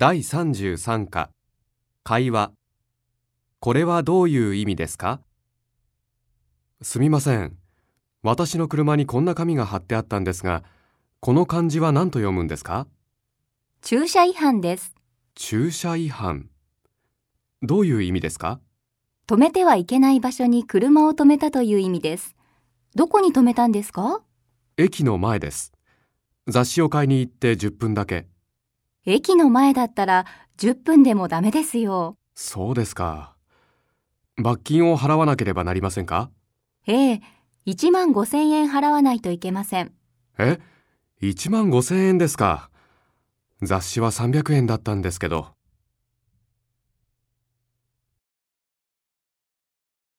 第33課会話これはどういう意味ですか？すみません。私の車にこんな紙が貼ってあったんですが、この漢字は何と読むんですか？駐車違反です。駐車違反。どういう意味ですか？止めてはいけない場所に車を止めたという意味です。どこに止めたんですか？駅の前です。雑誌を買いに行って10分だけ。駅の前だったら10分でもダメですよ。そうですか。罰金を払わなければなりませんか？ええ、1万5千円払わないといけません。え ?1 万5千円ですか。雑誌は300円だったんですけど。